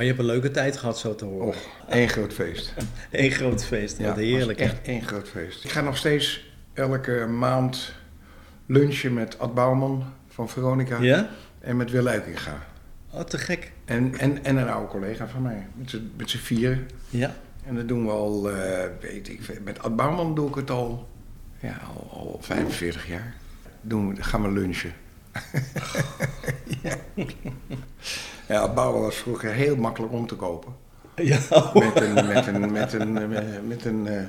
Maar je hebt een leuke tijd gehad, zo te horen. Och, één groot feest. Eén groot feest, Ja, wat heerlijk. was hè? echt één groot feest. Ik ga nog steeds elke maand lunchen met Ad Bouwman van Veronica Ja? en met Wil Uykinga. Oh, te gek. En, en, en een oude collega van mij, met z'n- vieren. Ja. En dat doen we al, eh, weet ik. Met Ad Bouwman doe ik het al, ja, al, al 45 jaar. Doen we, gaan we lunchen. Ja, bouwen was vroeger heel makkelijk om te kopen. Ja. Met een, met een, met een, eh, met een, eh,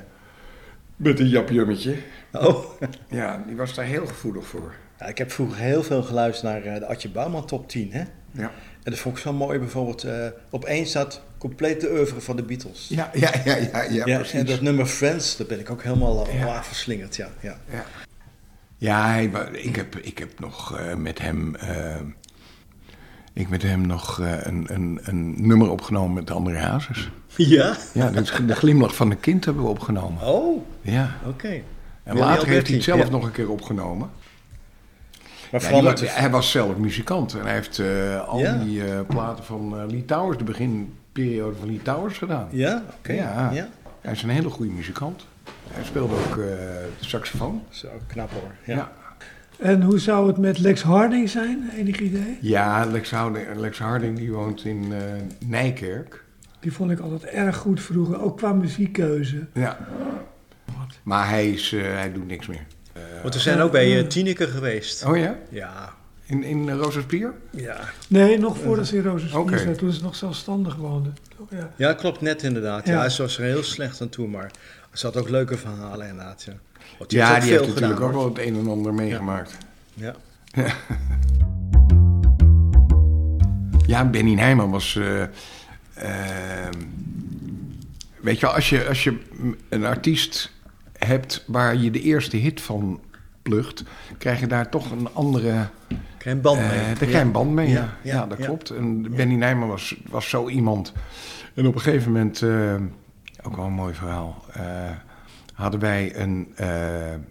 met een japjummetje. Oh. Ja, die was daar heel gevoelig voor. Ja, ik heb vroeger heel veel geluisterd naar eh, de Adje Bouwman top 10. Hè? Ja, En dat vond ik zo mooi. Bijvoorbeeld uh, op één staat compleet de oeuvre van de Beatles. ja, ja, ja, ja, ja, Ja, precies. en dat nummer Friends, daar ben ik ook helemaal uh, Ja. verslingerd. Ja, ja. Ja, ja hij, ik, heb, ik heb nog met hem. Ik met hem nog eh, een, een, een nummer opgenomen met André Hazes. ja? Ja, dus de glimlach van een kind hebben we opgenomen. Oh, Ja. oké. En Willy later heeft hij het zelf ja. nog een keer opgenomen. Maar Ja, hij was zelf muzikant en hij heeft eh, al Ja. die eh, platen van eh, Lee Towers, de beginperiode van Lee Towers gedaan. Ja, oké. Ja. Ja. Hij is een hele goede muzikant. Hij speelde ook saxofoon. Zo, knap hoor. Ja. En hoe zou het met Lex Harding zijn? Enig idee? Ja, Lex Harding, Lex Harding die woont in eh, Nijkerk. Die vond ik altijd erg goed vroeger, ook qua muziekkeuze. Ja. Maar hij, is, eh, hij doet niks meer. Want we zijn ook bij uh, Tineke geweest. Oh ja? Ja. In, in Rozenspier? Ja. Nee, nog voordat ze in Rozenspier Oké. zat, toen ze nog zelfstandig woonde. Oh, ja. ja, klopt net inderdaad. Ja. Ja. ze was er heel slecht aan toe, maar ze had ook leuke verhalen inderdaad. Ja, Want Ja, die heeft natuurlijk gedaan, ook wel het een en ander meegemaakt. Ja. Ja, Benny Nijman was. eh, ehm, weet je, wel, als je, als je een artiest hebt waar je de eerste hit van plucht, krijg je daar toch een andere. Geen band eh, mee. daar krijg je een band mee. Ja, Ja, ja, ja, dat ja. klopt. En Benny Nijman was, was zo iemand. En op een gegeven moment, eh, ook wel een mooi verhaal. eh, hadden wij een. eh,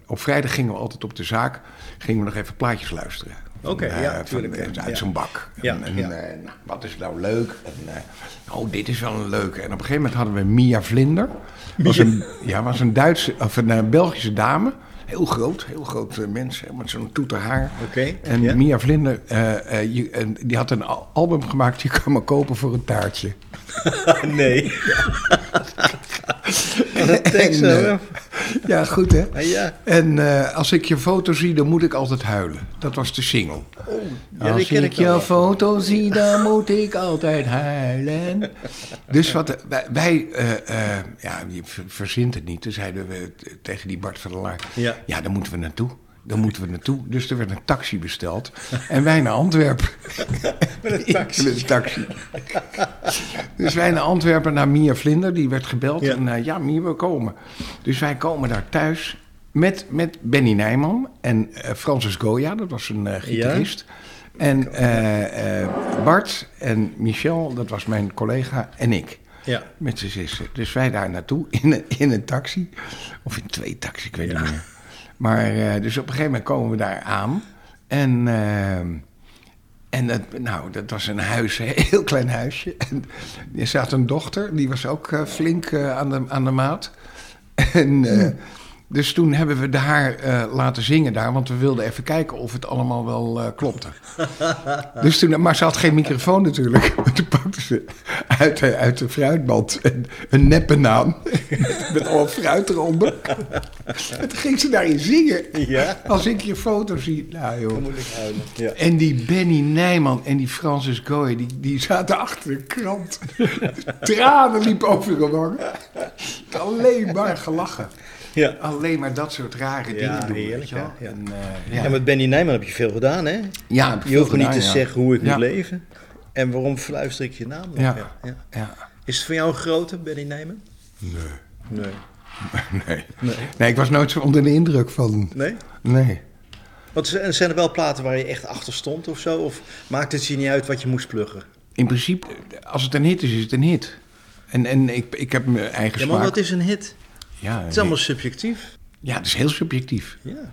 op vrijdag gingen we altijd op de zaak. Gingen we nog even plaatjes luisteren. Oké, eh, ja, van- tuurlijk, eh. Uit Ja. zo'n bak. Ja, en, en, ja. nou, wat is nou leuk? En, oh, dit is wel een leuke. En op een gegeven moment hadden we Mia Vlinder. Was een, ja, was een Duitse, of een Belgische dame. Heel groot, heel groot mens, met zo'n toeter haar. Oké, En. Mia Vlinder, die had een al- album gemaakt, die kan me kopen voor een taartje. nee. En, ja, goed hè. Ja. En eh, als ik je foto zie, dan moet ik altijd huilen. Dat was de single. Ja, die Als ik ik wel. jouw foto zie, dan moet ik altijd huilen. Dus wat, wij, wij, eh, eh, ja, je ver- verzint het niet. Toen zeiden we tegen die Bart van der Laar, Ja. ja, daar moeten we naartoe. Daar moeten we naartoe. Dus er werd een taxi besteld. En wij naar Antwerpen. Met een taxi. Met een taxi. Dus wij naar Antwerpen, naar Mia Vlinder. Die werd gebeld. Ja. En eh, ja, Mia, we komen. Dus wij komen daar thuis met, met Benny Nijman en eh, Francis Goya. Dat was een eh, gitarist. En Bart en Michel, dat was mijn collega, en ik. Ja. Met z'n zussen. Dus wij daar naartoe in een, in een taxi. Of in twee taxis, ik weet niet meer. Maar eh, dus op een gegeven moment komen we daar aan. En, eh, en dat, nou, dat was een huis, een heel klein huisje. En er zat een dochter, die was ook eh, flink aan, de, aan de maat. En, eh, dus toen hebben we haar eh, laten zingen daar, want we wilden even kijken of het allemaal wel eh, klopte. Dus toen, maar ze had geen microfoon natuurlijk. Toen pakte ze uit, de- uit de fruitmand een, een neppe naam. Met, al fruit eronder. En toen ging ze daarin zingen. Ja. Als ik je foto zie. Nou Dan joh. moet ik huilen. Ja. En die Benny Nijman en die Francis Goy, die, die zaten achter de krant. Tranen liepen over hun wangen. Alleen maar gelachen. Ja. Alleen maar dat soort rare Ja, dingen doen. heerlijk, weet je wel. ja, ja. En, eh, Ja. ja. met Benny Nijman heb je veel gedaan, hè? Ja, Je hoeft me niet te ja. zeggen hoe ik Ja. moet leven. En waarom fluister ik je naam nog? Ja. Ja. Ja. Ja. Is het voor jou een grote, Benny Nijman? Nee. Nee. Nee. Nee. nee, ik was nooit zo onder de indruk van. Nee? Nee. Want zijn er wel platen waar je echt achter stond of zo? Of maakt het je niet uit wat je moest pluggen? In principe, als het een hit is, is het een hit. En, en ik, ik heb mijn eigen Ja, maar smaak. wat is een hit? Ja, Het is allemaal subjectief. ja, het is heel subjectief. Ja.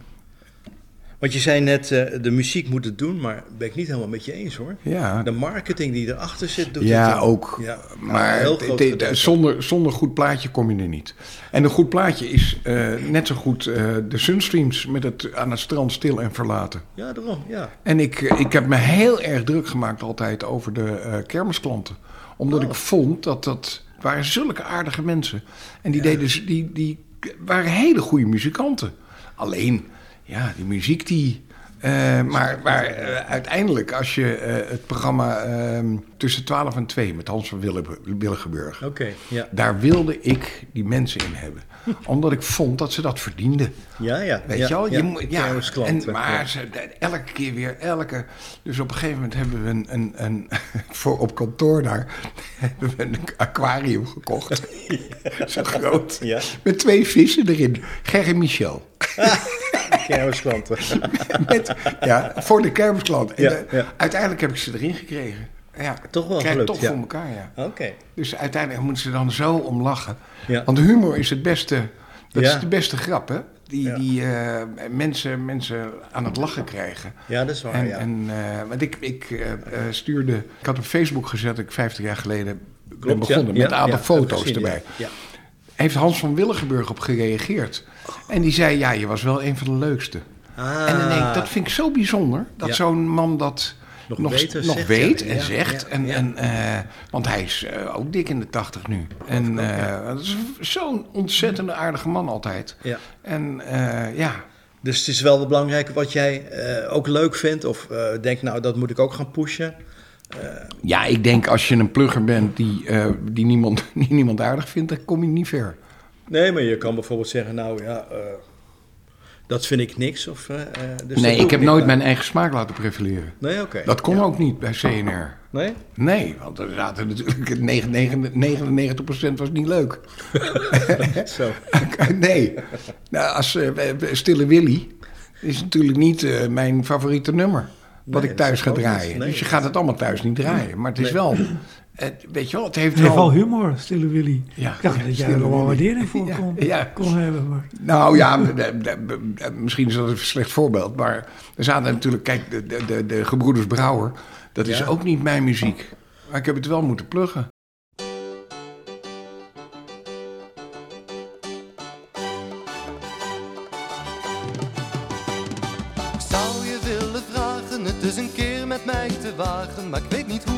Want je zei net, eh, de muziek moet het doen, maar ben ik niet helemaal met je eens hoor. Ja, De marketing die erachter zit, doet ja het ook. Ja, maar groot het- gedeelte. zonder, zonder goed plaatje kom je er niet. En een goed plaatje is eh, net zo goed eh, de Sunstreams met het aan het strand stil en verlaten. Ja, daarom, ja. En ik, ik heb me heel erg druk gemaakt altijd over de kermisklanten. Omdat Oh. ik vond dat dat waren zulke aardige mensen. En die, deden, z- die, die waren hele goede muzikanten. Alleen, ja, die muziek die Eh, maar maar eh, uiteindelijk, als je eh, het programma ehm, tussen 12 en 2 met Hans van Wille- Willigenburg... Ja. daar wilde ik die mensen in hebben. Omdat ik vond dat ze dat verdienden. Ja, ja. Weet ja, je wel? Ja, Je moet, ja, kermisklanten, en, maar ze, elke keer weer, elke... Dus op een gegeven moment hebben we een... een, een voor op kantoor daar... hebben we een aquarium gekocht. Zo groot. Ja. Met twee vissen erin. Ger en Michel. Kermisklanten. Met, ja, voor de kermisklant. En, Ja, ja. Uiteindelijk heb ik ze erin gekregen. Ja, Toch wel krijg gelukt, toch ja. voor elkaar, ja. Oké. Dus uiteindelijk moeten ze dan zo om lachen. Ja. Want humor is het beste, dat is de beste grap, hè? Die, die eh, mensen, mensen aan het lachen krijgen. Ja, dat is waar, En, ja. en, eh, want ik, ik eh, stuurde... Ik had op Facebook gezet dat ik 50 jaar geleden Klopt, begonnen. Met een aantal foto's gezien, erbij. Ja. Heeft Hans van Willigenburg op gereageerd. En die zei, ja, je was wel een van de leukste. Ah, En dan denk ik, dat vind ik zo bijzonder. Dat zo'n man dat Nog nog, weet en nog zegt, weet en zegt. en. En, eh, want hij is eh, ook dik in de tachtig nu. En eh, dat is zo'n ontzettende aardige man altijd. Ja. En ja, Dus het is wel belangrijk wat jij ook leuk vindt. Of eh denkt, nou, dat moet ik ook gaan pushen. ja, ik denk als je een plugger bent die, die, niemand, die niemand aardig vindt, dan kom je niet ver. Nee, maar je kan bijvoorbeeld zeggen, nou ja, dat vind ik niks. Of, eh, eh, dus nee, ik heb nooit mijn eigen smaak laten profileren. Nee, oké. Dat kon Ja. ook niet bij CNR. Nee? Nee, want er zaten natuurlijk 99% was niet leuk. Zo. nee. Nou, als eh, Stille Willy is natuurlijk niet mijn favoriete nummer. Wat Nee, ik thuis ga niet. draaien. Nee. Dus je gaat het allemaal thuis niet draaien. Maar het is Nee. wel... Het, weet je wel, het heeft wel wel... humor, Stille Willy. Ja, ik dacht ja, dat jij er wel Willy. waardering voor Ja, kon, ja. kon hebben. Maar Nou ja, misschien is dat een slecht voorbeeld. Maar er zaten natuurlijk... Kijk, de, de, de, de Gebroeders Brouwer... Dat is Ja. ook niet mijn muziek. Maar ik heb het wel moeten pluggen. Ik zou je willen vragen het dus een keer met mij te wagen, maar ik weet niet hoe.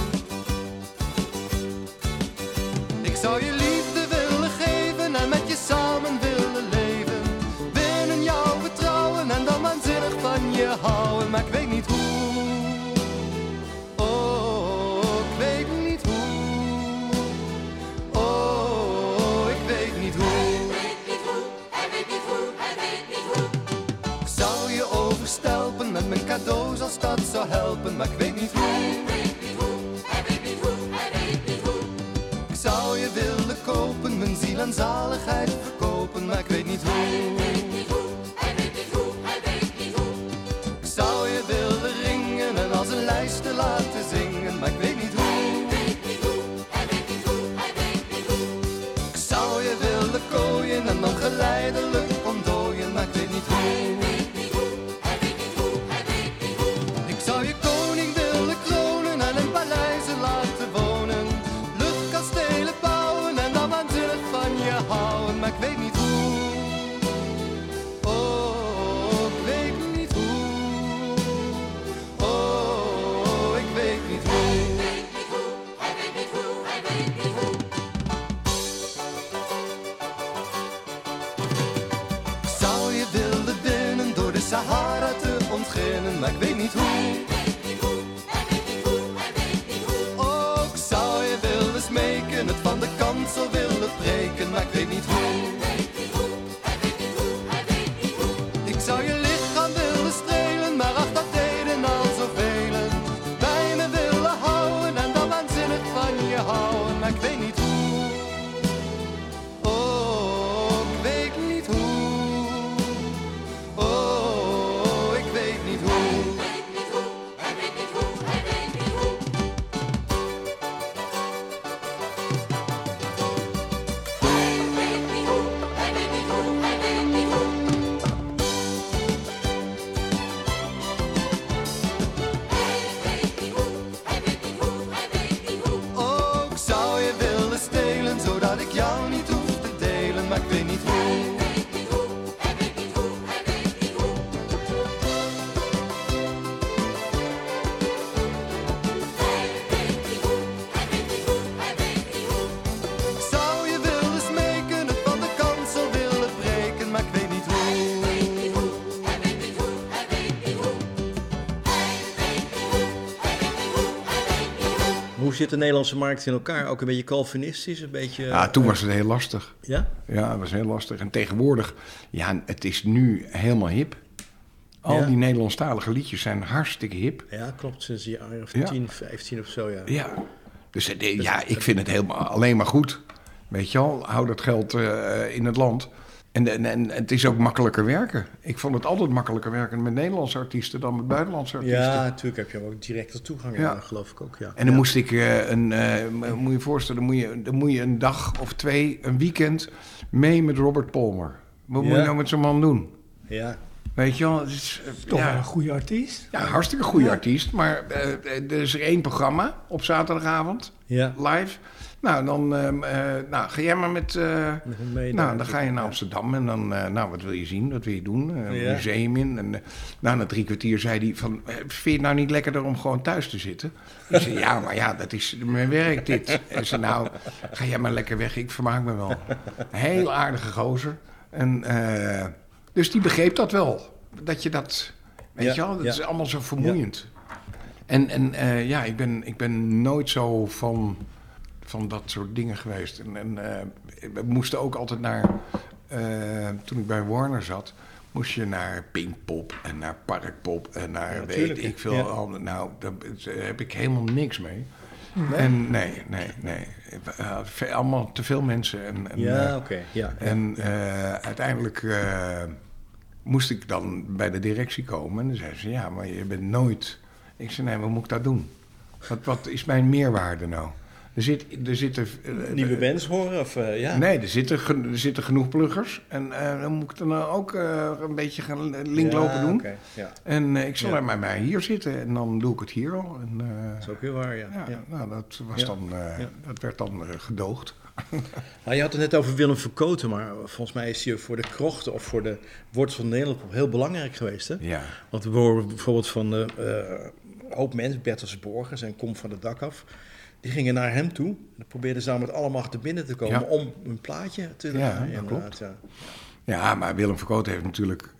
Waanzinnig van zit de Nederlandse markt in elkaar? Ook een beetje Calvinistisch, een beetje... Ja, toen was het heel lastig. Ja? Ja, het was heel lastig. En tegenwoordig, ja, het is nu helemaal hip. Al Ja. die Nederlandstalige liedjes zijn hartstikke hip. Ja, klopt. Sinds jaar of Ja. 10, 15 of zo, ja. Ja. Dus eh, ja, ik vind het helemaal alleen maar goed. Weet je wel, hou dat geld eh, in het land. En, en, en het is ook makkelijker werken. Ik vond het altijd makkelijker werken met Nederlandse artiesten dan met buitenlandse artiesten. Ja, natuurlijk heb je ook directe toegang, Ja. ja. geloof ik ook, ja. En dan moest ik eh, een, eh, moet je voorstellen, dan moet je, dan moet je een dag of twee, een weekend mee met Robert Palmer. Wat moet je nou met zo'n man doen? Ja, Weet je wel, het is, eh, Toch een goede artiest. ja, hartstikke goede artiest. Maar eh, eh, er is er één programma op zaterdagavond, ja. live. Nou, dan ehm, eh, nou, ga jij maar met... eh, nou, dan ga je naar Amsterdam en dan, eh, nou, wat wil je zien? Wat wil je doen? Een museum in. En, nou, na drie kwartier zei hij van, vind je het nou niet lekkerder om gewoon thuis te zitten? Ik zei, ja, maar ja, dat is mijn werk dit. En zei, nou, ga jij maar lekker weg, ik vermaak me wel. Heel aardige gozer. En, dus die begreep dat wel. Dat je dat, weet Ja, je wel, dat ja. is allemaal zo vermoeiend. En, en ja, ik ben, ik ben nooit zo van, van dat soort dingen geweest. En, en eh, we moesten ook altijd naar, eh, toen ik bij Warner zat, moest je naar Pinkpop en naar Parkpop en naar weet ik veel. ja. al- Nou, daar heb ik helemaal niks mee. En nee, nee, nee. Eh, allemaal te veel mensen. En, en, Ja, eh, oké, ja. en eh, uiteindelijk eh, moest ik dan bij de directie komen. En dan zei ze, ja, maar je bent nooit... Ik zei, nee, wat moet ik dat doen? Wat, wat is mijn meerwaarde nou? Er, zit, er zitten... eh, Nieuwe eh, bands horen, of eh, ja? Nee, er zitten, er zitten genoeg pluggers. En dan moet ik dan ook een beetje gaan linklopen Ja, doen. oké, ja. En ik zal er maar bij hier zitten en dan doe ik het hier al. En, Dat is ook heel waar, ja. Nou, dat, was dan, dat werd dan gedoogd. Nou, je had het net over Willem Verkoten, maar volgens mij is hij voor de krochten of voor de wortels van Nederland heel belangrijk geweest. Hè? Ja. Want we horen bijvoorbeeld van een hoop mensen, Bertels Borgers en Kom van het dak af, die gingen naar hem toe. Dan probeerden ze met alle macht er binnen te komen Ja. om een plaatje te Ja, dat inderdaad, klopt. Ja. Ja, maar Willem Verkoot heeft natuurlijk...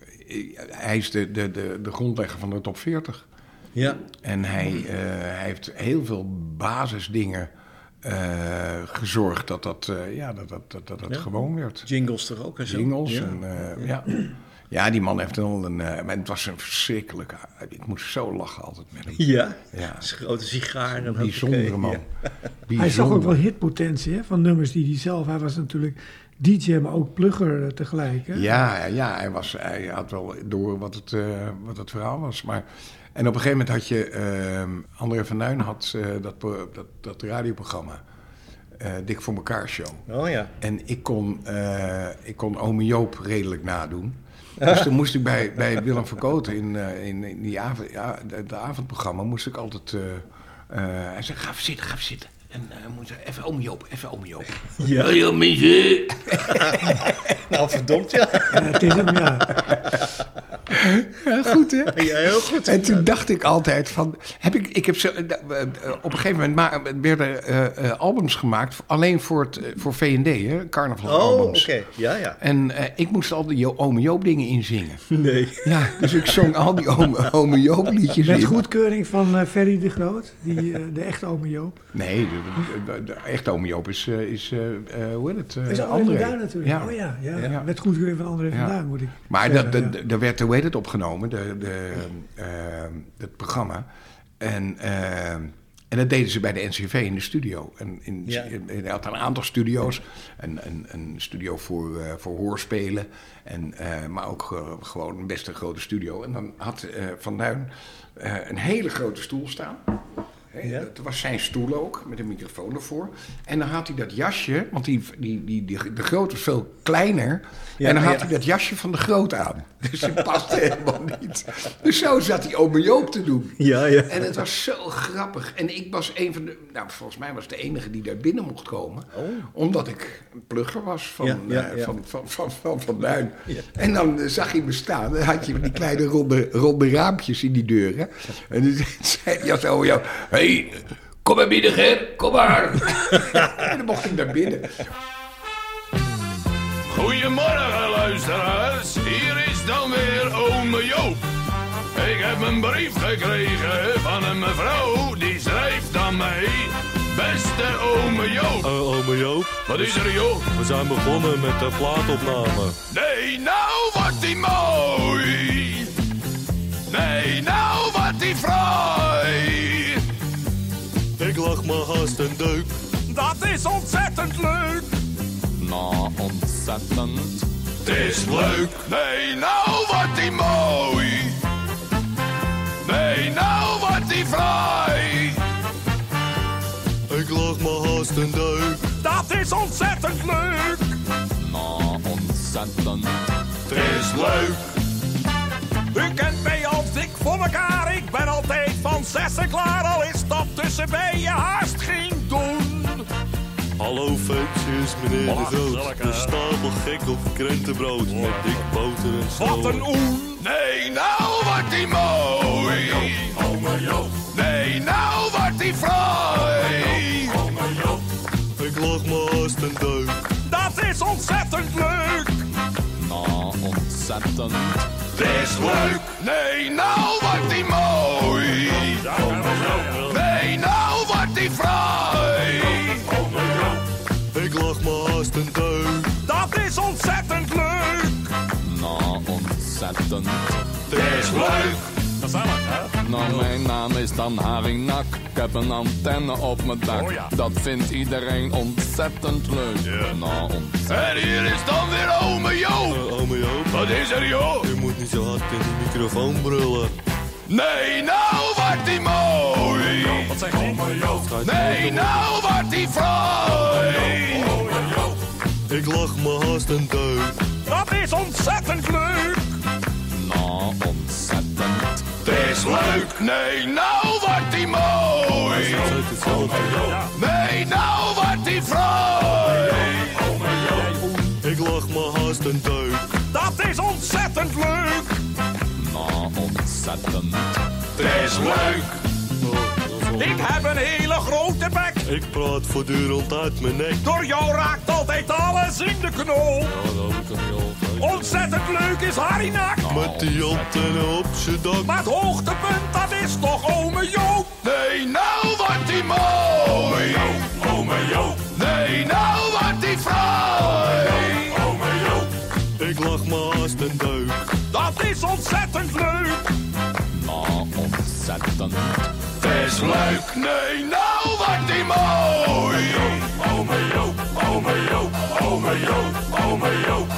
Hij is de, de, de, de grondlegger van de top 40. ja, En hij, eh, hij heeft heel veel basisdingen eh, gezorgd dat dat, eh, ja, dat, dat, dat, dat, Ja. gewoon werd. jingles er ook en zo. Jingles Ja. en ja. Ja, die man heeft wel een... eh, maar het was een verschrikkelijke... Ik moest zo lachen altijd met hem. Ja, Ja. Grote sigaar. En Bijzondere man. ja. Hij zag ook wel hitpotentie hè, van nummers die hij zelf... Hij was natuurlijk DJ, maar ook plugger eh, tegelijk. Hè? Ja, ja hij, was, hij had wel door wat het, eh, wat het verhaal was. Maar, en op een gegeven moment had je... eh, André van Duin had eh, dat, dat, dat radioprogramma. eh, Dik voor elkaar show. Oh ja. En ik kon, eh ik kon ome Joop redelijk nadoen. Dus toen moest ik bij, bij Willem Verkoten in, eh, in, in die avond, ja, de, de avondprogramma moest ik altijd... eh, eh, hij zei, ga even zitten, ga even zitten. En eh moet je even ome Joop, even ome Joop. Ja. Ja, mensen. Nou, verdomd, ja. Ja, het is hem, ja. Ja, goed hè? ja heel goed. En toen dacht ik altijd van, heb ik, ik heb zo, eh, eh, op een gegeven moment ma- werden eh, eh, albums gemaakt alleen voor, het, eh, voor V&D, hè, Oh, carnavalsalbums. oké. Ja, ja. En eh, ik moest al die Jo- ome Joop dingen inzingen. Nee. Ja, dus ik zong al die ome, ome Joop liedjes Met in. goedkeuring van eh, Ferry de Groot, die, eh, de echte ome Joop. Nee, de, de, de- de echte ome Joop is, eh, is eh, eh, hoe heet het? eh, is André André. natuurlijk. Ja. Oh ja, ja, Ja. met goedkeuring van André Ja. van Duin moet ik Maar dat, dat, daar werd, hoe heet het, opgenomen, de, de, eh, het programma. En, eh, en dat deden ze bij de NCV in de studio. En in, Ja. in- hij had een aantal studio's. Een, een, een studio voor, eh, voor hoorspelen. En, maar ook gewoon een best een grote studio. En dan had Van Duin een hele grote stoel staan. Ja. Dat was zijn stoel ook, met een microfoon ervoor. En dan had hij dat jasje, want die, die, die, die, de groot was veel kleiner. Ja, en dan had ja. hij dat jasje van de groot aan. Dus die paste helemaal niet. Dus zo zat hij ome Joop te doen. Ja, ja. En het was zo grappig. En ik was een van de... Nou, volgens mij was ik de enige die daar binnen mocht komen. Omdat ik een plugger was van Ja, eh, van, van, van, van, van Duin. En dan eh, zag je me staan. Dan had je die kleine ronde, ronde raampjes in die deuren. En dan zei hij als ome Joop... Hé, hey, kom maar binnen, Ger. Kom maar. en dan mocht ik naar binnen. Goedemorgen luisteraars, hier is dan weer ome Joop. Ik heb een brief gekregen van een mevrouw, die schrijft aan mij. luisteren, ome Joop. Uh, ome Joop, Wat is er, joh? we zijn begonnen met de plaatopname. Nee, nou wordt die mooi. Nee, nou wordt die fraai. Ik lag me haast een deuk. Dat is ontzettend leuk. Nou, ontzettend. Het is leuk. Nee, nou wordt die mooi. Nee, nou wordt die fraai. Ik lag me haast een deuk. Dat is ontzettend leuk. Nou, ontzettend. Het is leuk. U kent mij als dik voor elkaar. Ik ben altijd van zessen klaar. Al is dat tussen je haast geen doen. Hallo feestjes, meneer de Groot. De stapel gek op krentenbrood. Met dik boter en zo. Wat een oen. Nee, nou wordt die mooi. Nee, nou wordt die fraai. Ik lag me haast een deuk. Dat is ontzettend leuk. Nou, ontzettend. Het is leuk. Nee, nou wordt die mooi. Nee, nou wordt die fraai. Ontzettend. Het is leuk. Nou, mijn naam is dan Haringnak. Ik heb een antenne op mijn dak. Oh ja. Dat vindt iedereen ontzettend leuk. Nou, ontzettend. En hier is dan weer ome Joop. Uh, ome Joop, Wat is er, joh? je moet niet zo hard in de microfoon brullen. Nee, nou wordt die mooi. Wat zeg je? Nee, nou wordt die fraai. Ik lag me haast een deuk. Dat is ontzettend leuk. Nou, ontzettend. Het is leuk. Nee, nou wordt die mooi. Hetzelfde. Nee, nou wordt die fraai. Ik lag me haast een deuk. Dat is ontzettend leuk. Nou, ontzettend. Het is leuk. Ik heb een hele grote bek. Ik praat voortdurend uit mijn nek. Door jou raakt altijd alles in de knoop. Ja, dat heb ik al niet altijd. Ontzettend leuk is Harinak. Met die antenne op z'n dak. Maar het hoogtepunt, dat is toch ome Joop? Nee, nou wordt die mooi. Ome Joop. Nee, nou wordt die fraai. Ome Joop. Ik lag me haast een deuk. Dat is ontzettend leuk. Nou. Het is leuk. Nee, nou wordt die mooi. Ome Joop. Ome Joop. Ome Joop. Ome Joop.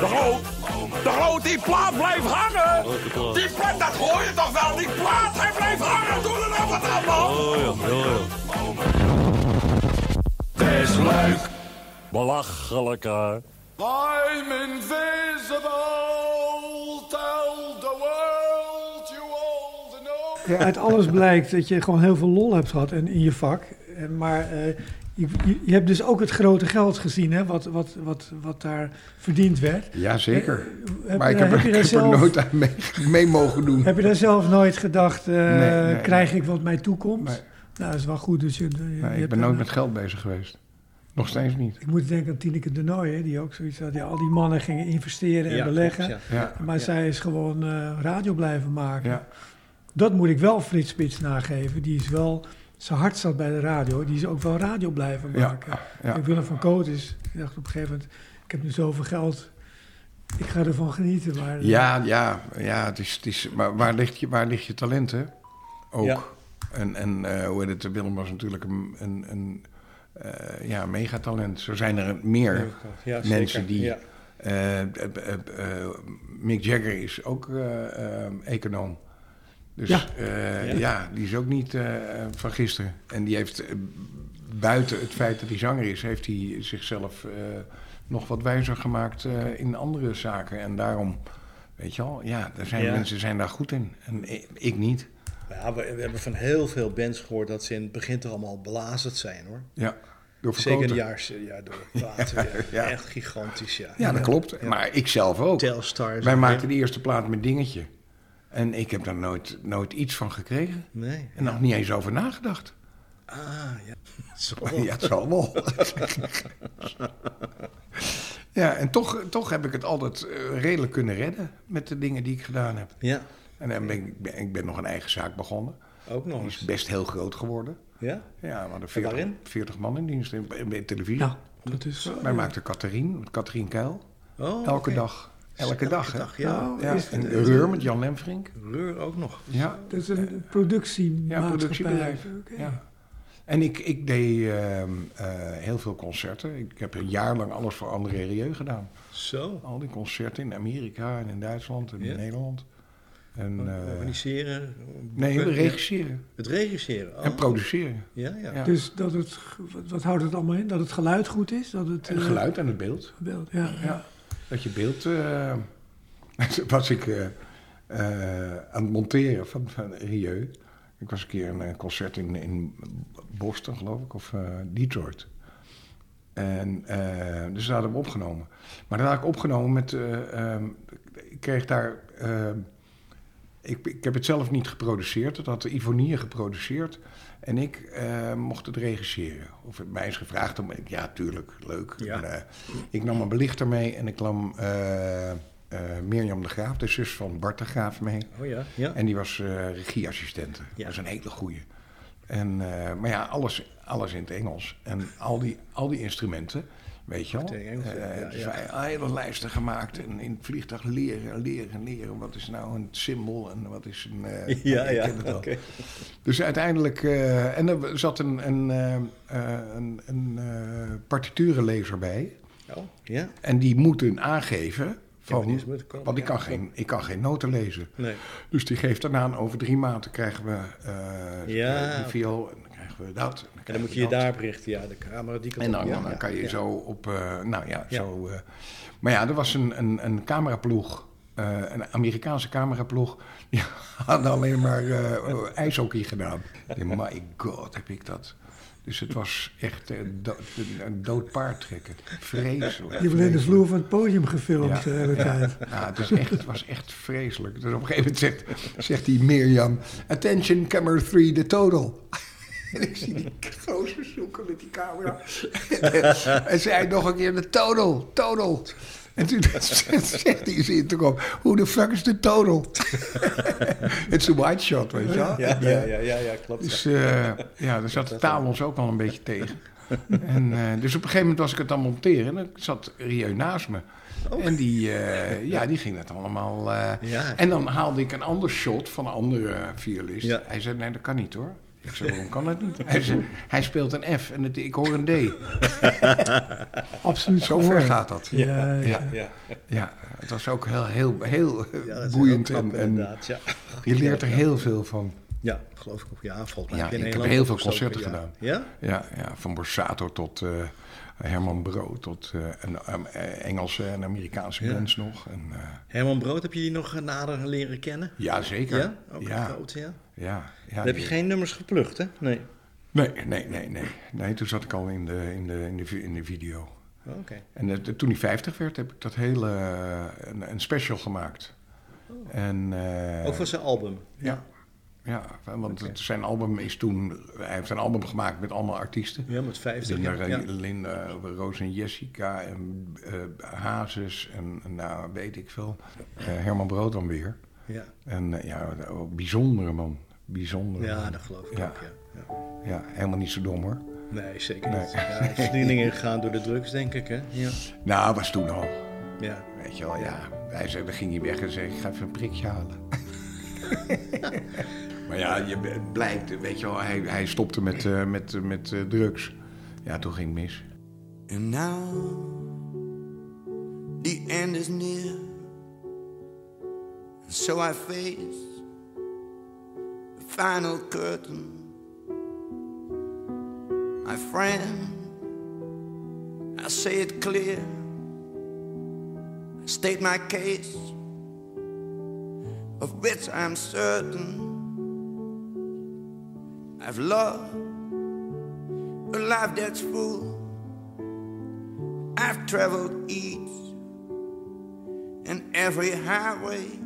De groot. De groot, die plaat blijft hangen. Die plaat, dat hoor je toch wel? Die plaat, hij blijft hangen. Doe er nou wat aan, man. Oh ja, ja, ja. Het is leuk. Belachelijk, hè. I'm invisible. Ja, uit alles blijkt dat je gewoon heel veel lol hebt gehad in, in je vak. En, maar eh, je, je, hebt dus ook het grote geld gezien, hè, wat, wat, wat, wat daar verdiend werd. Ja, zeker. Heb, maar ik je- heb, er- je ik er nooit aan mee, mee mogen doen. Heb je daar zelf nooit gedacht, eh, Nee, nee, krijg ik wat mij toekomt? Nee. Nou, dat is wel goed. Dus je, je- Nee, ik hebt ben nooit een- met geld bezig geweest. Nog steeds niet. Ik moet denken aan Tineke de Nooy, hè, die ook zoiets had. Ja, al die mannen gingen investeren en Ja, beleggen. klopt, ja. Ja, Maar zij is gewoon eh, radio blijven maken. Dat moet ik wel Frits Spits nageven. Die is wel, zijn hart zat bij de radio. Die is ook wel radio blijven maken. ja. Kijk, Willem van Koot is, ik dacht op een gegeven moment, ik heb nu zoveel geld. Ik ga ervan genieten. Maar, Ja, ja, ja het is, het is, maar waar ligt je, waar ligt je talent, hè? Ook. Ja. En, en eh, hoe heet het, Willem was natuurlijk een, een, een eh, ja, megatalent. Zo zijn er meer Ja, mensen zeker. die... Ja. eh, eh, eh, eh, Mick Jagger is ook econoom. Dus Ja. eh, Ja. ja. die is ook niet eh, van gisteren. En die heeft, eh, buiten het feit dat hij zanger is, heeft hij zichzelf nog wat wijzer gemaakt in andere zaken. En daarom, weet je wel, ja, er zijn Ja. mensen zijn daar goed in. En ik, niet. Ja, we, we hebben van heel veel bands gehoord dat ze in het begin toch allemaal belazerd zijn hoor. Ja, door Zeker in de verkoten. jaar, ja, door ja. Echt gigantisch, ja. Ja, dat klopt. Maar ik zelf ook. Telstar. Wij maakten de eerste plaat met Dingetje. En ik heb daar nooit, nooit iets van gekregen. Nee. En nog niet eens over nagedacht. Ah, ja. Zo. Ja, het zal wel. ja, en toch, toch heb ik het altijd eh, redelijk kunnen redden met de dingen die ik gedaan heb. Ja, En dan ben ik, ik ben, ik ben nog een eigen zaak begonnen. ook nog Die is best heel groot geworden. Ja? Ja, hadden En 40, waarin? 40 man in dienst in, televisie. Nou, dat is. Wij maakten Katrien, met Katrien Kuil. Oh, elke dag. Elke dag, ja. Nou, Ja, en de Reur met Jan Lemfrink. Reur ook nog. Ja, Dat is een productiemaatschappij. ja productiebedrijf. Oké. Ja. En ik, ik deed ehm, eh, heel veel concerten. Ik heb een jaar lang alles voor André Rieu gedaan. Zo. Al die concerten in Amerika en in Duitsland en Ja. in Nederland. En, eh, Organiseren. nee, regisseren Het regisseren. Oh. en produceren. Ja, ja. Ja. Dus dat het, wat, wat houdt het allemaal in? Dat het geluid goed is? Dat het, En het eh, geluid en het beeld. beeld, ja, ja. Dat je beeld... eh, was ik eh, eh, aan het monteren van, van Rieu. Ik was een keer een concert in, in Boston, geloof ik, of Detroit. En dus daar hadden we opgenomen. Maar dat had ik opgenomen met... eh, ehm, ik kreeg daar... ik, ik heb het zelf niet geproduceerd. Dat had Ivonie geproduceerd. En ik eh, mocht het regisseren. Of het mij is gevraagd om... Ja, tuurlijk, leuk. Ja. En, eh, ik nam een belichter mee en ik nam eh, Mirjam de Graaf, de zus van Bart de Graaf, mee. Oh ja, ja. En die was regieassistente. Ja. Dat was een hele goeie. En, maar ja, alles, alles in het Engels. En al die, al die instrumenten, weet je wel. Engels, ja, ja, dus ja. wij hebben hele lijsten gemaakt. En in het vliegtuig leren, leren, leren. Wat is nou een symbool en wat is een... eh, Ja, ja. Dus uiteindelijk... eh, en er zat een, een, een, een partiturenlezer bij. Oh, ja. En die moeten aangeven... maar Van, want ik ja. kan, geen, ik kan geen noten lezen. Nee. Dus die geeft daarna over drie maanden krijgen we eh Ja. viool en dan krijgen we dat. En dan, moet je je daarop richten. Ja, de camera die kan En dan, op. ja, dan ja, kan je ja. zo op, eh, nou ja, Ja. zo. eh. maar ja, er was een, een, een cameraploeg, eh, een Amerikaanse cameraploeg, die hadden alleen maar eh, ijshockey gedaan. My god, heb ik dat. Dus het was echt do- een dood paard trekken. Vreselijk. Je hebt alleen de vloer van het podium gefilmd Ja. de hele tijd. Ja, het, is echt, het was echt vreselijk. Dus op een gegeven moment zegt, zegt die Mirjam... Attention, camera 3, the total. En ik zie die gozer zoeken met die camera. en zei nog een keer, de total, total. En toen zegt hij toch op... Who the fuck is the total? Het is een white shot, weet je wel. Ja, ja, ja, ja, ja, klopt. Dus eh, ja, daar zat de taal ons ook al een beetje tegen. En, eh, dus op een gegeven moment was ik het aan het monteren en dan zat Rieu naast me. En die, eh, ja, die ging het allemaal... eh, Ja. En dan haalde ik een ander shot van een andere eh, violist. Ja. Hij zei, nee, dat kan niet hoor. Ik zei, waarom kan dat niet? Hij zei, hij speelt een F en het, ik hoor een D. Absoluut Zo ver gaat dat. Ja, ja. Ja, Ja, ja, het was ook heel, heel, heel boeiend. heel knap, En, en inderdaad. Ja. je leert er heel veel van. Ja, geloof ik ook. Ja, volgens mij Ja, ik heb heel veel concerten ja. gedaan. Ja? Ja, ja van Borsato tot eh, Herman Brood, tot eh, een, eh, Engelse en Amerikaanse Ja. bands nog. En, eh, Herman Brood, heb je die nog nader leren kennen? ja, zeker. Ja? Ook ja, groot, ja. Ja, ja, Dan heb je geen nummers geplukt, hè? Nee. Nee, nee, nee, nee. Nee, toen zat ik al in de, in de, in de, in de video. Oh, Oké. En eh, toen hij 50 werd, heb ik dat hele, eh, een, een special gemaakt. En, eh, Ook voor zijn album? Ja, ja want het, zijn album is toen... Hij heeft een album gemaakt met allemaal artiesten. Ja, met 50. Linda, Ja. Linda, Roos en Jessica en eh Hazes en nou, weet ik veel. Eh, Herman Brood dan weer. Ja. En eh, ja, bijzondere man. Bijzondere ja, dat geloof ik Ja. ook, ja. ja. Ja, helemaal niet zo dom hoor. Nee, zeker Nee. niet. Ja, verdieningen gaan door de drugs, denk ik, hè? Ja. Nou, was toen al. Ja. Weet je wel, ja. Hij zei, dan ging hij weg en zei, ik ga even een prikje halen. maar ja, je, het blijkt, weet je wel, hij, hij stopte met, eh, met, met eh, drugs. Ja, toen ging het mis. And now the end is near. And so I face final curtain. My friend, I say it clear. I state my case, of which I'm certain. I've loved a life that's full. I've traveled each and every highway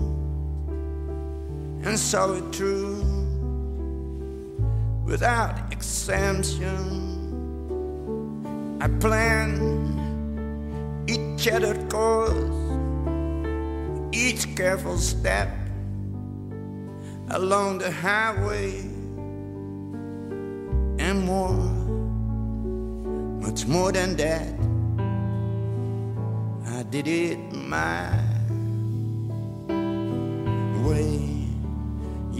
and saw it through without exemption. I planned each shattered course, each careful step along the highway, and more, much more than that. I did it my way.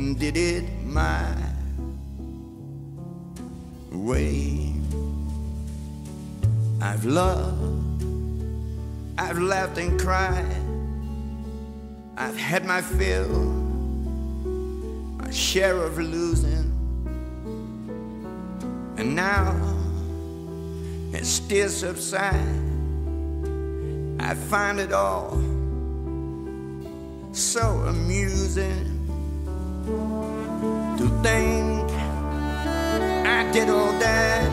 and did it my way. I've loved, I've laughed and cried, I've had my fill, my share of losing, and now it still subsides. I find it all so amusing to think I did all that,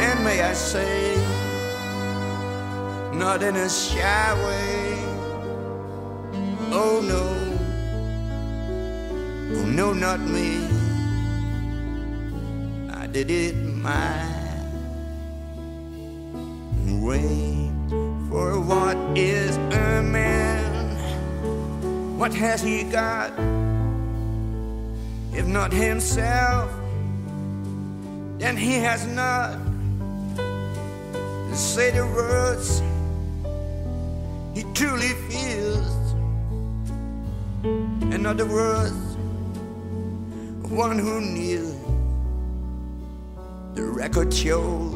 and may I say, not in a shy way. Oh no, oh no, not me. I did it my way. For what is a man? What has he got? If not himself, then he has not. Say the words he truly feels. In other words, one who kneels. The record shows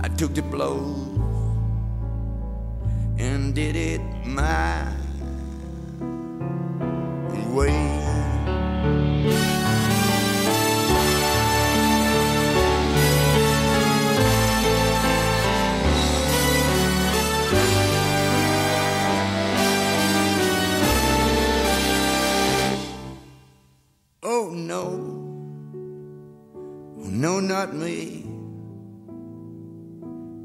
I took the blows and did it my Oh no, oh no, not me.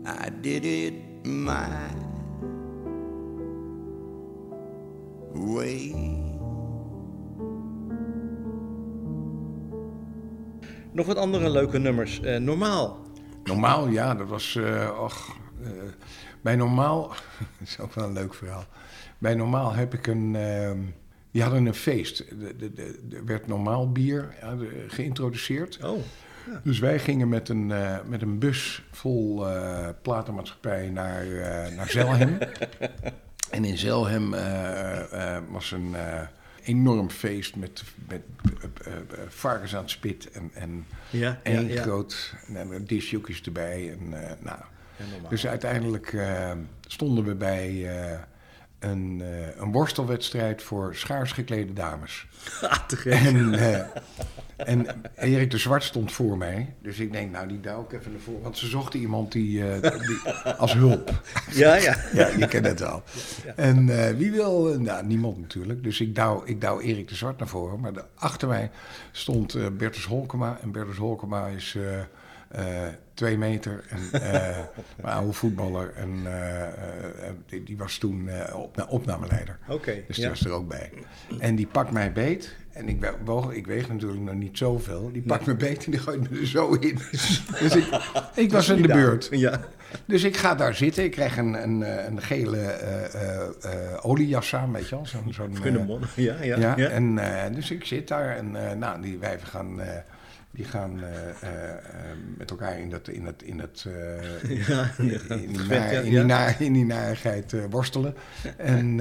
I did it my way. Nog wat andere leuke nummers. Eh, normaal. Normaal, ja, dat was. eh och, eh, bij normaal. dat is ook wel een leuk verhaal. Bij normaal heb ik een. ehm, die hadden een feest. Er werd normaal bier geïntroduceerd. Oh, Dus wij gingen met een, met een bus vol eh, platenmaatschappij naar, naar Zelhem. en in Zelhem was een enorm feest met, met eh, varkens aan het spit en, en ja. één ja, ja. groot en disjoekjes erbij. En, nou, dus uiteindelijk stonden we bij een, een worstelwedstrijd voor schaars geklede dames. Ah, te gek. En, en Erik de Zwart stond voor mij. Dus ik denk, nou, die duw ik even naar voren. Want ze zochten iemand die, eh, die als hulp. Ja, ja. Ja, je kent het wel. En eh, wie wil? eh, Nou, niemand natuurlijk. Dus ik douw, ik Erik de Zwart naar voren. Maar achter mij stond Bertus Holkema. En Bertus Holkema is eh, twee meter. En, een oude voetballer. En die, die was toen opna- opnameleider. Oké. Dus die ja. was er ook bij. En die pakt mij beet. En ik, woog, ik weeg natuurlijk nog niet zoveel. Die pakt me beet en die gooit me er zo in. dus ik, ik was in de beurt. Ja. Dus ik ga daar zitten. Ik krijg een, een, eh, een gele eh eh eh, oliejas aan, weet je wel. Zo'n. Ja, ja. ja, ja. En, dus ik zit daar en nou, die wijven gaan, die gaan met elkaar in dat, in dat, in dat, in, in die narigheid worstelen. En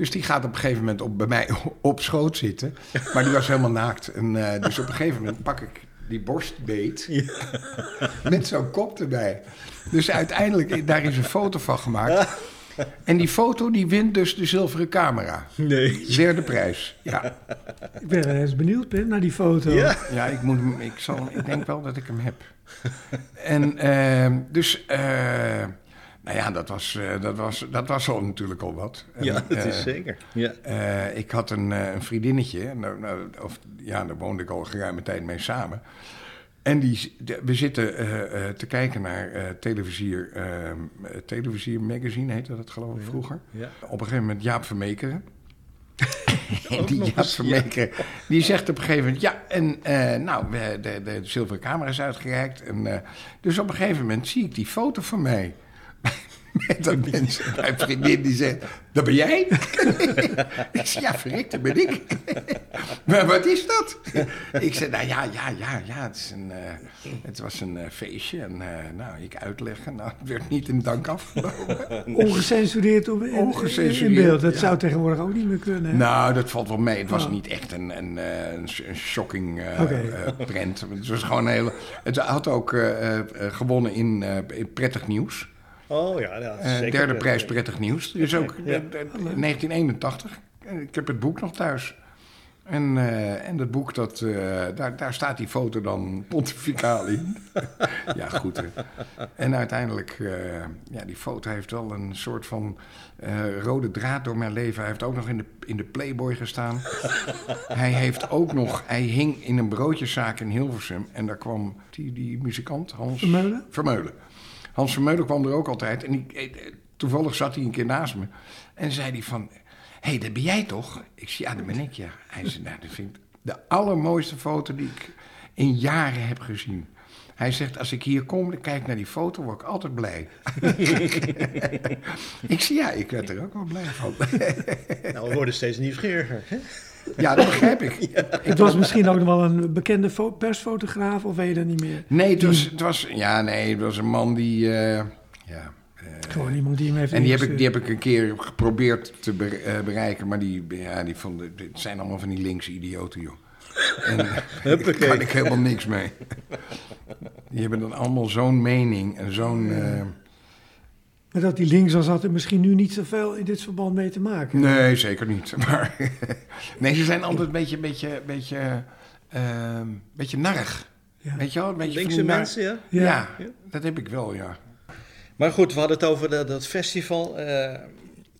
Dus die gaat op een gegeven moment op, bij mij op schoot zitten. Maar die was helemaal naakt. En, eh, dus op een gegeven moment pak ik die borstbeet met zo'n kop erbij. Dus uiteindelijk, daar is een foto van gemaakt. En die foto die wint dus de zilveren camera. Nee. Derde prijs. Ja, Ik ben eens benieuwd ben, naar die foto. Ja. ja ik, moet hem, ik, zal, ik denk wel dat ik hem heb. En ehm, dus, eh, nou ja, dat was, eh, dat, was, dat was al natuurlijk al wat. En, Ja, dat is eh, zeker. Ja. Eh, ik had een, een vriendinnetje, en nou, nou, of, ja, daar woonde ik al geruime tijd mee samen. En die, de- we zitten te kijken naar eh televisier, televisier Magazine, heette dat geloof ik vroeger. Ja. Op een gegeven moment Jaap Vermekeren. En die Jaap eens, ja. Vermekeren, die zegt op een gegeven moment... Ja, en nou, de, de, de zilveren camera is uitgereikt. En, dus op een gegeven moment zie ik die foto van mij... Met dat mensen, mijn vriendin die zegt, dat ben jij? ik zeg, ja, verrek, dat ben ik. maar wat is dat? ik zei, nou ja, ja, ja, ja, het, is een, eh, het was een eh, feestje. En eh, nou, ik uitleggen, nou, het werd niet in dank afgenomen. Ongecensureerd op, in, Ongecensureerd, in beeld. Dat ja. zou tegenwoordig ook niet meer kunnen. hè? Nou, dat valt wel mee. Het was Oh. niet echt een, een, een, een shocking eh, trend. Het was gewoon een hele... Het had ook gewonnen in, in prettig nieuws. Oh ja, ja Eh, zeker. derde prijs prettig nieuws. Dus ook Ja. eh, eh, 1981. Ik heb het boek nog thuis. En, eh, en dat boek, dat, eh, daar, daar staat die foto dan pontificaal in. ja, goed. Hè. En uiteindelijk, eh, ja, die foto heeft wel een soort van eh, rode draad door mijn leven. Hij heeft ook nog in de, in de Playboy gestaan. hij heeft ook nog, hij hing in een broodjeszaak in Hilversum. En daar kwam die, die muzikant, Hans Vermeulen? Vermeulen. Hans Vermeulen kwam er ook altijd. En ik, eh, toevallig zat hij een keer naast me. En zei hij van... Hé, hey, dat ben jij toch? Ik zei, ja, dat ben ik, ja. Hij zei, nou, dat vind ik de allermooiste foto die ik in jaren heb gezien. Hij zegt, als ik hier kom en kijk naar die foto, word ik altijd blij. ik zei, ja, ik werd er ook wel blij van. Nou, we worden steeds nieuwsgieriger. Hè? Ja, dat begrijp ik. Het was misschien ook nog wel een bekende fo- persfotograaf, of weet je dat niet meer? Nee, het was, het was, ja, nee, het was een man die... eh, ja, Gewoon iemand die hem heeft En die heb, ik, die heb ik een keer geprobeerd te eh, bereiken, maar die, ja, die vonden, het zijn allemaal van die linkse idioten, joh. En daar kan ik helemaal niks mee. Die hebben dan allemaal zo'n mening en zo'n... eh, Maar dat die links was, had er misschien nu niet zoveel in dit verband mee te maken. nee, zeker niet. Maar nee, ze zijn altijd een beetje, beetje, beetje, eh, beetje narrig. Ja. Weet je wel? Een beetje Linkse mensen, ja. Ja, Ja. dat heb ik wel, ja. Maar goed, we hadden het over dat, dat festival. eh,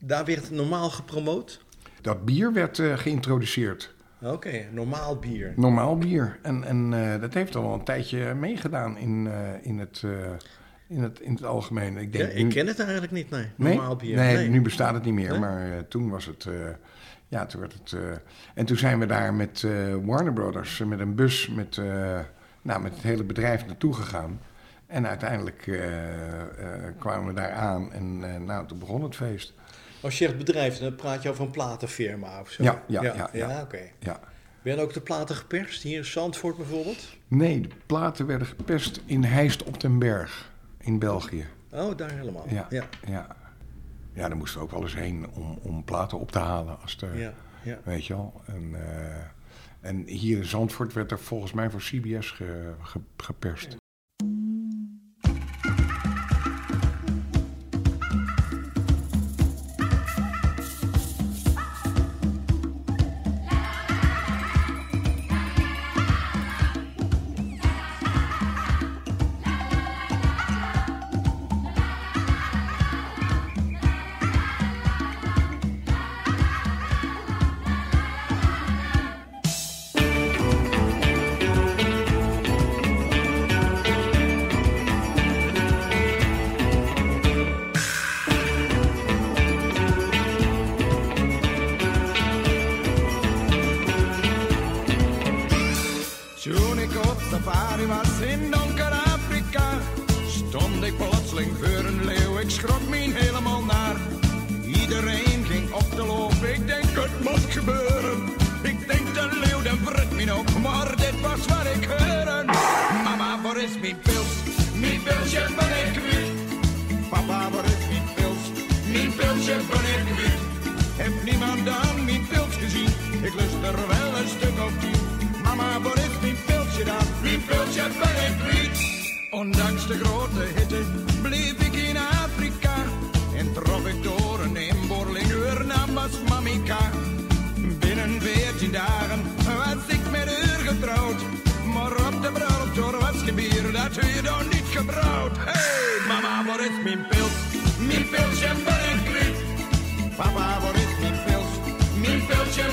daar werd het normaal gepromoot. Dat bier werd eh, geïntroduceerd. Oké, normaal bier. Normaal bier. En, en eh, dat heeft al wel een tijdje meegedaan in, eh, in, het, eh, in, het, in het algemeen. Ik, Ja, denk, ik ken het eigenlijk niet, nee. nee? Normaal bier. Nee, nu bestaat het niet meer. Nee? Maar eh, toen was het... eh, ja, toen werd het... eh, en toen zijn we daar met eh, Warner Brothers, met een bus, met, eh, nou, met het hele bedrijf naartoe gegaan. En uiteindelijk eh, eh, kwamen we daar aan en eh, nou, toen begon het feest. Als je zegt bedrijf, dan praat je over een platenfirma of zo. Ja, ja, ja, ja. oké. Ja. Je ook de platen geperst? Hier in Zandvoort bijvoorbeeld? Nee, de platen werden gepest in Heist op den Berg in België. Oh, daar helemaal. Ja, ja. ja. ja. daar moesten we ook wel eens heen om, om platen op te halen. Als er, ja, ja. Weet je wel. En, eh, en hier in Zandvoort werd er volgens mij voor CBS ge, ge- geperst. Ondanks de grote hitte bleef ik in Afrika. En trof ik door een inboorling, naam was Mamika. Binnen veertien dagen was ik met haar getrouwd. Maar op de bruiloft door was gebier, dat je dan niet gebrouwd. Hey, mama, waar is mijn pils? Mijn pilsje kwijt. Papa, waar is mijn pils? Mijn pilsje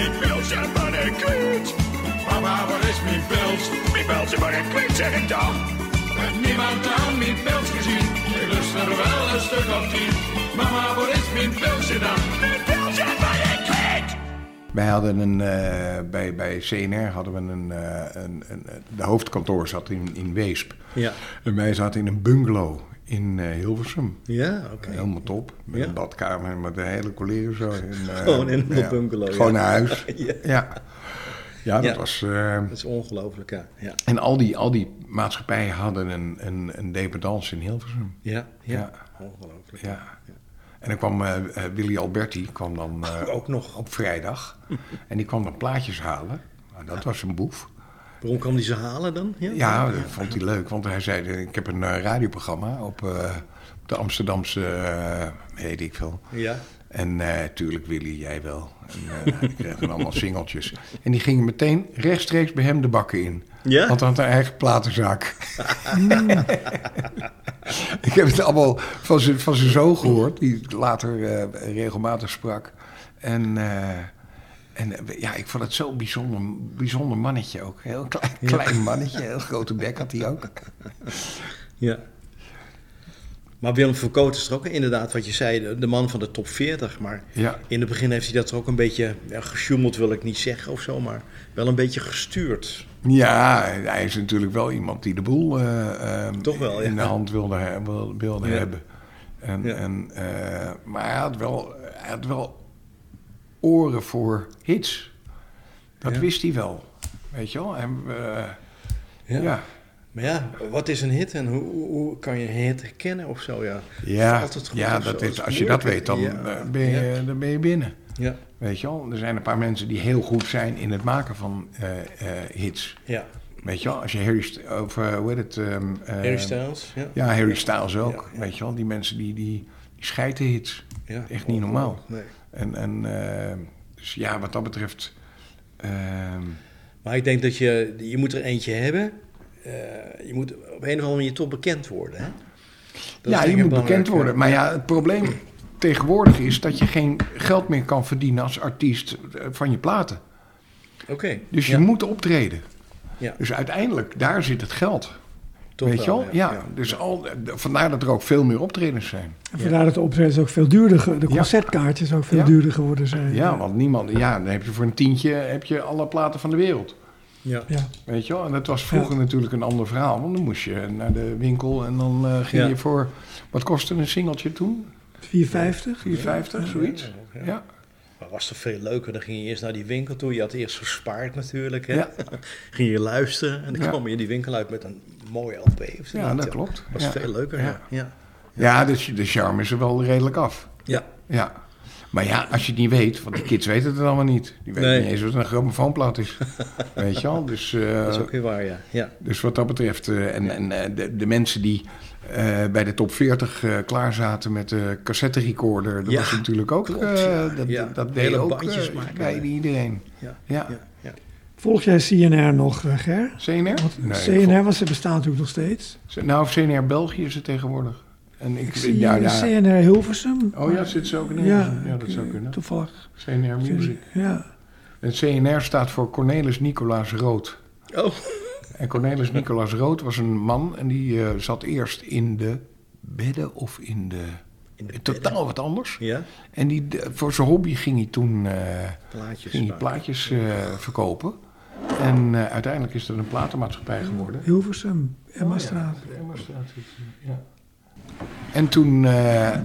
Mijn pilsje ben ik kwijt. Papa, waar is mijn pils? Mijn pilsje ben ik kwijt, zeg ik dan. Heeft niemand aan mijn pils gezien? Ik lust er wel een stuk of tien. Mama, waar is mijn pilsje dan? Mijn pilsje ben ik kwijt. Wij hadden een, eh, bij, bij CNR hadden we een, eh, een, een, de hoofdkantoor zat in, in Weesp. Ja. En wij zaten in een bungalow in eh, Hilversum. Ja, oké. Helemaal top. Met Ja. een badkamer met de hele collega zo. En, eh, Gewoon in een bungalow, Gewoon ja. naar huis. Ja. ja. Dat was... eh, Dat is ongelooflijk, ja. Ja, en al die, al die maatschappijen hadden een, een, een dependance in Hilversum. ja, ja. Ja. ongelooflijk. Ja. En dan kwam eh, eh, Willy Alberti kwam dan eh, Ook nog. op vrijdag. en die kwam dan plaatjes halen. Nou, dat was een boef. Waarom kwam die ze halen dan? Ja, dat vond hij leuk. Want hij zei, ik heb een eh, radioprogramma op, eh, op de Amsterdamse, eh, weet ik veel. Ja. En eh tuurlijk Willy, jij wel. En ik kreeg dan allemaal singeltjes. En die gingen meteen rechtstreeks bij hem de bakken in. Ja? Want hij had een eigen platenzaak. ik heb het allemaal van zijn, van zijn zoon gehoord, die later regelmatig sprak. En, en eh, ja, ik vond het zo'n bijzonder, bijzonder mannetje ook. Heel klein, klein mannetje, heel grote bek had hij ook. Ja. Maar Willem van Koot is er ook inderdaad, wat je zei, de- man van de top 40. Maar Ja. in het begin heeft hij dat er ook een beetje, ja, gesjoemeld wil ik niet zeggen of zo, maar wel een beetje gestuurd. Ja, hij is natuurlijk wel iemand die de boel eh, eh, Toch wel, ja. in de hand wilde, wilde hebben. En, en, eh, maar hij had, wel, hij had wel oren voor hits. Dat Ja. wist hij wel. Weet je wel? En, eh, ja. Maar ja, wat is een hit en hoe, hoe, kan je een hit herkennen of zo? Ja, Ja, ja dat is, als je dat weet, dan, Ja. eh, ben je, dan ben je binnen. ja, Weet je wel? Er zijn een paar mensen die heel goed zijn in het maken van eh, hits. ja. Weet je wel? Als je Harry... St- Of, hoe heet het? ehm, eh, Harry Styles, ja. Ja, Harry Styles ook. Ja, ja. Weet je wel? Die mensen die, die, die scheiden hits. ja. Echt niet normaal. Nee. En, en eh, dus ja, wat dat betreft... ehm, Maar ik denk dat je, je moet er eentje hebben. Eh, je moet op een of andere manier toch bekend worden. Hè? Dat ja, je moet bekend worden. Maar ja, het probleem tegenwoordig is dat je geen geld meer kan verdienen als artiest eh, van je platen. Oké. Dus je ja, moet optreden. Ja. Dus uiteindelijk, daar zit het geld. Toch weet je wel? Ja, ja. dus Al, vandaar dat er ook veel meer optredens zijn. En vandaar dat de optredens ook veel duurder, de Ja. concertkaartjes ook veel Ja. duurder geworden zijn. Ja, want niemand, ja, dan heb je voor een tientje heb je alle platen van de wereld. Ja. Ja. Weet je wel? En dat was vroeger natuurlijk een ander verhaal. Want dan moest je naar de winkel en dan eh, ging Ja. je voor... Wat kostte een singeltje toen? 450. 4,50, zoiets? Ja. Ja. Maar was toch veel leuker? Dan ging je eerst naar die winkel toe. Je had eerst gespaard natuurlijk. Hè? Ja. ging je luisteren en dan Ja. kwam je die winkel uit met een mooie LP. Of zo. Ja, dat klopt. was Ja. veel leuker. Ja. Ja. Ja. Dus de charme is er wel redelijk af. Ja. Ja. Maar ja, als je het niet weet, want de kids weten het allemaal niet. Die weten Nee. niet eens wat een grammofoonplaat is. weet je wel? Dus, eh, dat is ook weer waar, ja. ja. dus wat dat betreft, eh, en, en eh, de, de mensen die bij de top 40 eh, klaar zaten met de cassette recorder, dat Ja, was natuurlijk ook, klopt, ja. dat, Ja. dat deed ook bandjes maken. bij iedereen. Ja. Volg jij CNR nog, eh, Ger? CNR? Want Nee, CNR was, ze bestaan natuurlijk nog steeds. Nou, CNR België is het tegenwoordig. En ik, Ik zie ja, ja. CNR Hilversum. Oh ja, zit ze ook in Ja, Hilversum? Ja, dat ik, zou kunnen. Toevallig. CNR Music. Ja. En CNR staat voor Cornelis Nicolaas Rood. Oh, En Cornelis Nicolaas Rood was een man en die eh, zat eerst in de bedden of in de... in de totaal wat anders. Ja, En die, voor zijn hobby ging hij toen eh, plaatjes. ging hij plaatjes eh, verkopen. En eh, uiteindelijk is er een platenmaatschappij geworden. Hilversum, Emma-straat. Oh, Ja, Emmastraat ja. En toen eh,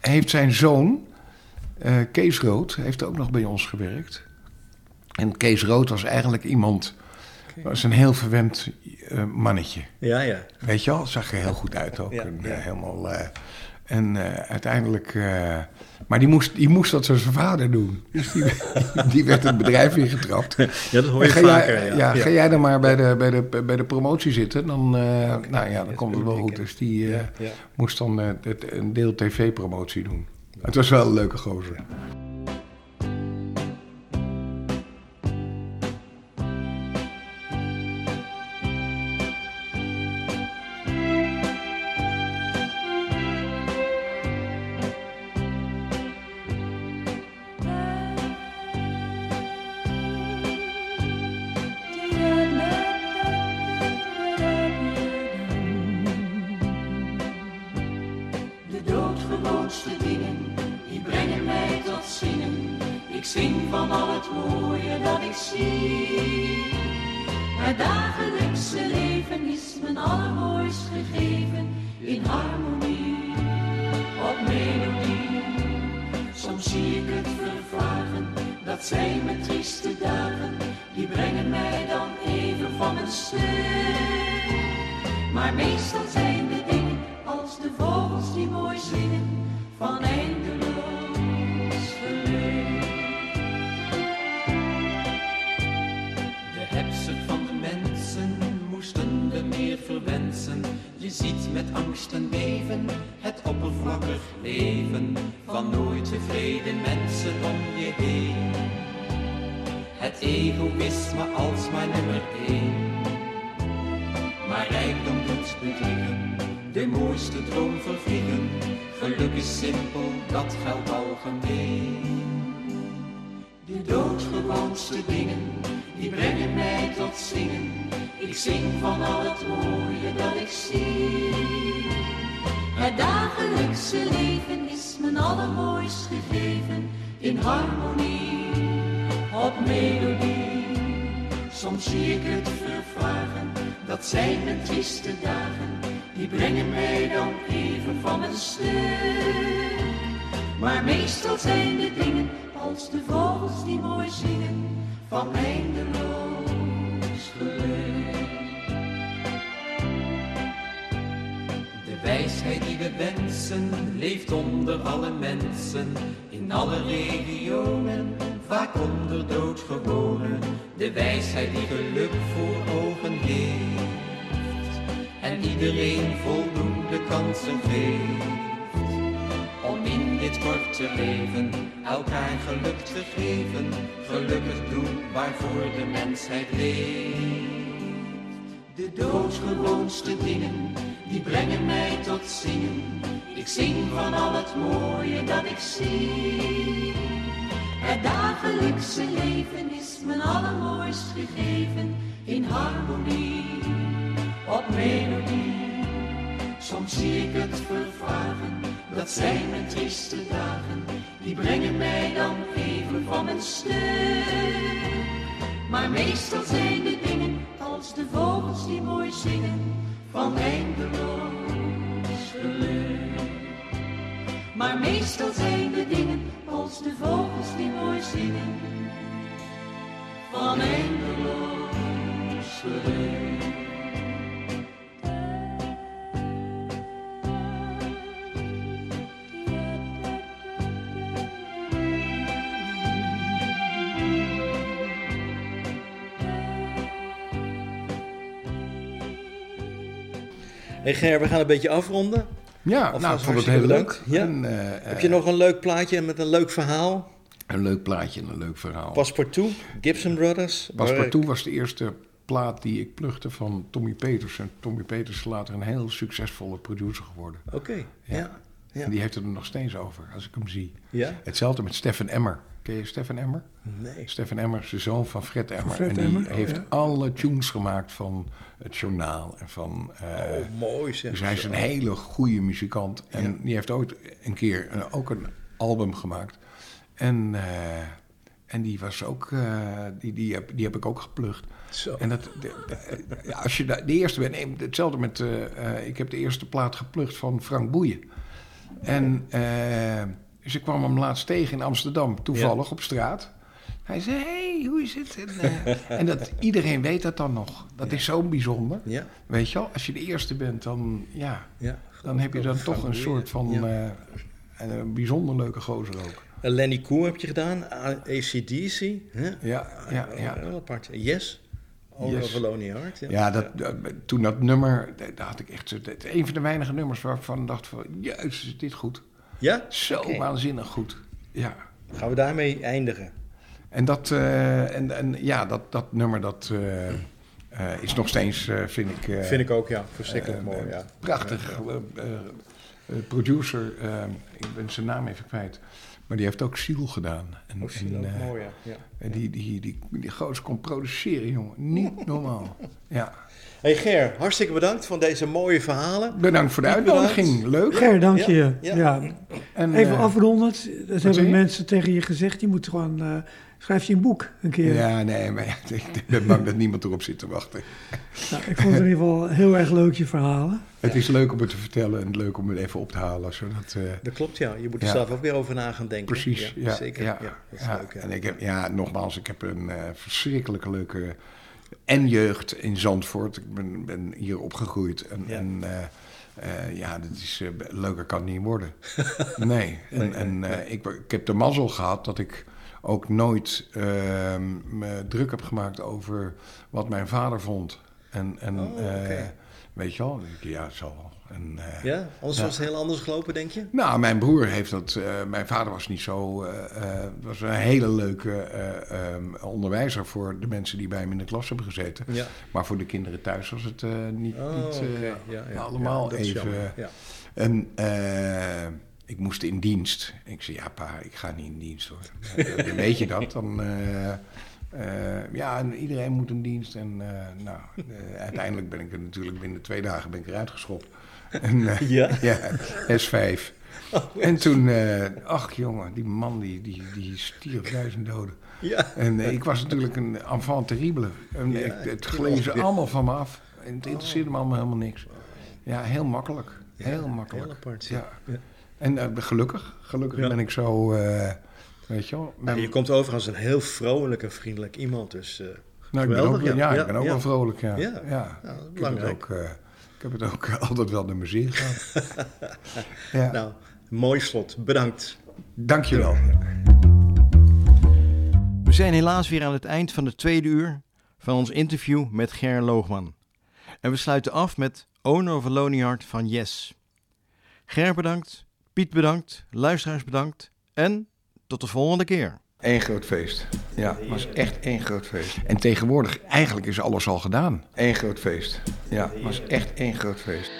heeft zijn zoon, eh, Kees Rood, heeft ook nog bij ons gewerkt. En Kees Rood was eigenlijk iemand, was een heel verwend mannetje. Ja, ja. Weet je wel, zag er heel goed uit ook. Ja, en, helemaal, en eh, uiteindelijk, eh, maar die moest, die moest dat zijn vader doen. Dus die, die werd het bedrijf ingetrapt. Ja, dat hoor je ga vaker. Jij, ja. ja, Ja. ga jij dan maar bij de, bij de, bij de promotie zitten, dan, eh, nou ja, dan komt het wel goed. Dus die moest dan het- een deel tv-promotie doen. Het was wel een leuke gozer. Van nooit tevreden mensen om je heen. Het egoïsme als maar nummer één. Maar rijkdom doet bedriegen, de mooiste droom vervliegen. Geluk is simpel, dat geldt algemeen. De doodgewoonste dingen, die brengen mij tot zingen. Ik zing van al het mooie dat ik zie. Het dagelijkse leven is mijn allermooist gegeven in harmonie, op melodie. Soms zie ik het vervagen, dat zijn mijn trieste dagen. Die brengen mij dan even van mijn stuk. Maar meestal zijn de dingen als de vogels die mooi zingen van eindeloos geluk. Wijsheid die we wensen leeft onder alle mensen, in alle regionen, vaak onder dood geboren. De wijsheid die geluk voor ogen heeft en iedereen voldoende kansen geeft. Om in dit korte leven elkaar geluk te geven, gelukkig doen waarvoor de mensheid leeft. De doodgewoonste dingen, die brengen mij tot zingen. Ik zing van al het mooie dat ik zie. Het dagelijkse leven is mijn allermooist gegeven in harmonie, op melodie. Soms zie ik het vervagen, dat zijn mijn trieste dagen. Die brengen mij dan even van mijn stuk. Maar meestal zijn de als de vogels die mooi zingen van eindeloos geluk. Maar meestal zijn de dingen als de vogels die mooi zingen van eindeloos geluk. Hey Ger, we gaan een beetje afronden. Ja, Of nou, ik vond het heel leuk. bedankt. Ja. En, eh, Heb je nog een leuk plaatje met een leuk verhaal? Een leuk plaatje en een leuk verhaal. Passepartout, Gibson Brothers. Passepartout was de eerste plaat die ik plugde van Tommy Peters. En Tommy Peters is later een heel succesvolle producer geworden. Oké, ja. ja. En die heeft het er nog steeds over, als ik hem zie. Ja? Hetzelfde met Stefan Emmer. Ken je Stefan Emmer? Nee. Stefan Emmer is de zoon van Fred Emmer. Fred en die Emmer, heeft ja. alle tunes gemaakt van het journaal. En van, eh, Oh, mooi zeg. dus hij is een hele goede muzikant. En die heeft ooit een keer ook een album gemaakt. En, eh, en die was ook, eh, die, die, heb, die heb ik ook geplukt. Zo. En dat, de, als je de eerste bent, nee, hetzelfde met, ik heb de eerste plaat geplukt van Frank Boeien. En dus ik kwam hem laatst tegen in Amsterdam, toevallig op straat. Hij zei, hey, hoe is het? En, eh, en dat, iedereen weet dat dan nog. Dat is zo bijzonder. Ja, Weet je wel, als je de eerste bent, dan, ja, ja. dan heb je dan toch een soort van Ja. eh, een bijzonder leuke gozer ook. En Lenny Koer heb je gedaan, ACDC. Hè? Ja, ja, ja. Heel apart. Yes. Owner Yes. Lonely Heart. Ja, Ja, dat, dat- toen dat nummer, dat- daar had ik echt zo, dat, een van de weinige nummers waarvan ik dacht van, juist is dit goed. Ja? Zo Oké. waanzinnig goed. Ja. Gaan we daarmee eindigen? En dat, eh, en, en ja, dat, dat nummer dat eh, eh, is nog steeds, eh, vind ik, eh, Vind ik ook, ja. Verschrikkelijk mooi, ja. prachtig. Eh, eh, eh, producer, ik ben zijn naam even kwijt, maar die heeft ook Ziel gedaan. En, Oh, zie je en, ook eh, mooi, ja. ja. en die, die, die, die gozer kon produceren, jongen. Niet normaal. Ja. Hey Ger, hartstikke bedankt voor deze mooie verhalen. Bedankt voor de uitnodiging. Leuk. Ger, dank Ja, je. ja. Ja. En, Even eh, afrondend. Dat hebben mensen tegen je gezegd. Je moet gewoon... eh, schrijf je een boek een keer. Ja, nee, maar ja, ik ben bang dat niemand erop zit te wachten. Nou, ik vond het in ieder geval heel erg leuk, je verhalen. Het is leuk om het te vertellen en leuk om het even op te halen. Zodat, eh, Dat klopt, ja. Je moet er Ja. zelf ook weer over na gaan denken. precies, ja, zeker. Ja, Ja, dat is ja. leuk, ja. En ik heb, ja, nogmaals, ik heb een eh, verschrikkelijke leuke en jeugd in Zandvoort. Ik ben, ben hier opgegroeid en Ja. en, eh, eh, ja, dat is, leuker kan het niet worden. nee, en, en eh, ik, ik heb de mazzel gehad dat ik ook nooit ehm, me druk heb gemaakt over wat mijn vader vond. En, en Oh, eh, weet je wel, ja, wel. En, eh, Ja? Anders Ja. was het heel anders gelopen, denk je? nou, mijn broer heeft dat. eh, mijn vader was niet zo. was een hele leuke eh, ehm, onderwijzer voor de mensen die bij hem in de klas hebben gezeten. Ja. Maar voor de kinderen thuis was het niet, Oh, niet. Ja, ja. allemaal even. En ik moest in dienst. Ik zei: Ja, pa, ik ga niet in dienst hoor. Dan weet je dat? Dan. eh, eh, ja, en iedereen moet in dienst. En eh, nou, eh, uiteindelijk ben ik er natuurlijk binnen twee dagen ben ik eruit geschopt. En, eh, Ja? ja, S5. En toen, eh, ach jongen, die man die, die, die stierf duizend doden. Ja. En eh, ik was natuurlijk een enfant terrible. En Ja, ik, het gleed ze allemaal van me af. En het interesseerde me allemaal helemaal niks. Ja, heel makkelijk. Heel makkelijk. Heel apart, ja. En eh, gelukkig, gelukkig Ja. ben ik zo, eh, weet je wel. Ben- je komt over als een heel vrolijk en vriendelijk iemand, dus... eh, nou, ik ben geweldig, ook, ja, ja. ik ben ook Ja. wel vrolijk, ja. Ja. ja. Ja, dat is ik, heb het belangrijk. ook, eh, ik heb het ook altijd wel naar mijn zin gehad. ja. Nou, mooi slot. Bedankt. Dankjewel. We zijn helaas weer aan het eind van het tweede uur van ons interview met Ger Loogman. En we sluiten af met Owner of a Lonely Heart van Yes. Ger bedankt, Piet bedankt, luisteraars bedankt en tot de volgende keer. Eén groot feest. Ja, het was echt één groot feest. En tegenwoordig, eigenlijk is alles al gedaan. Eén groot feest. Ja, het was echt één groot feest.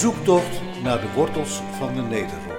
Zoektocht naar de wortels van de Nederrot.